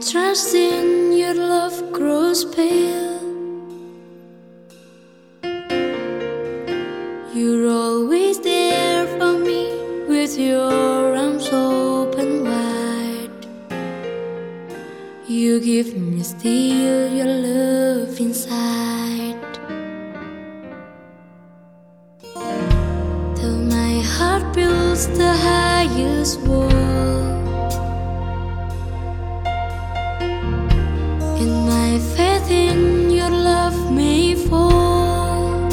trust in your love grows pale, you're always there for me with your arms open wide. You give me still your love inside. Till my heart builds the highest wall. And my faith in your love may fall.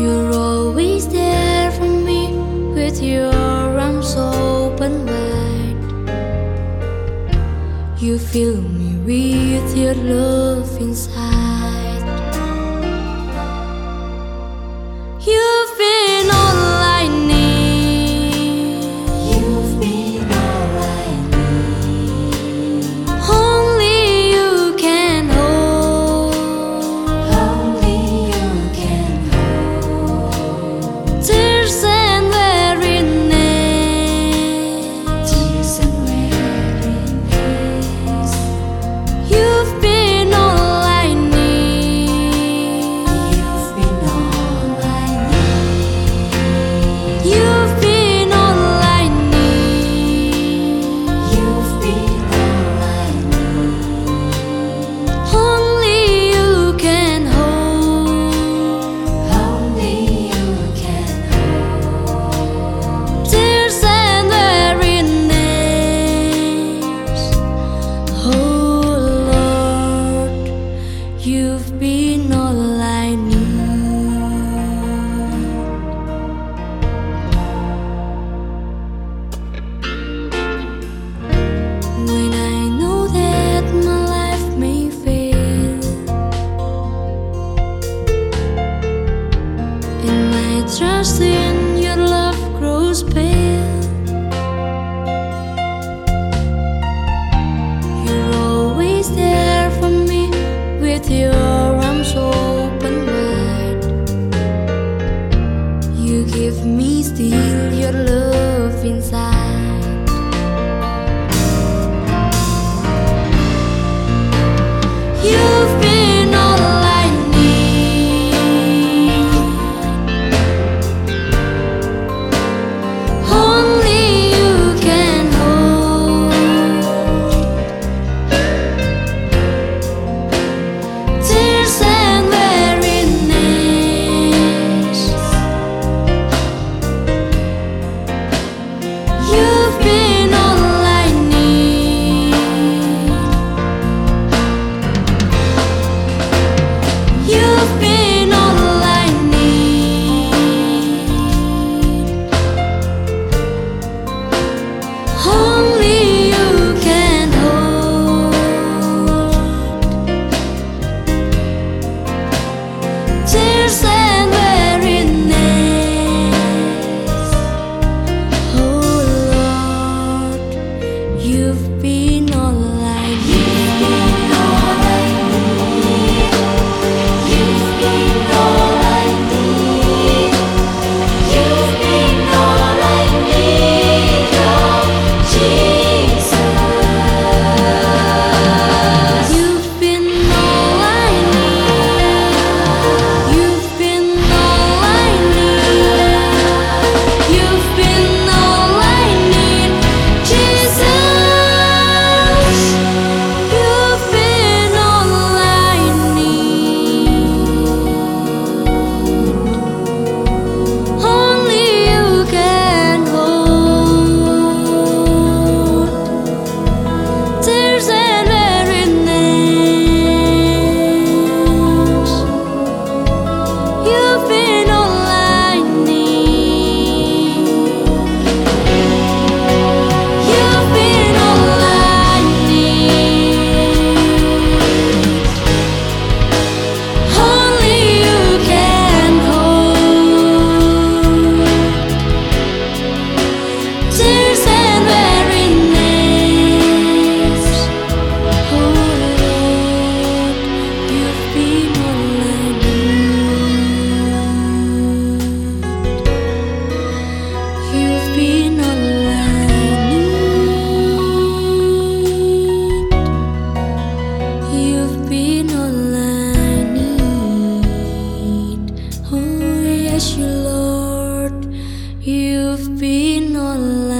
You're always there for me with your arms open wide. You fill me with your love inside. You're always there for me with your You've been been all alone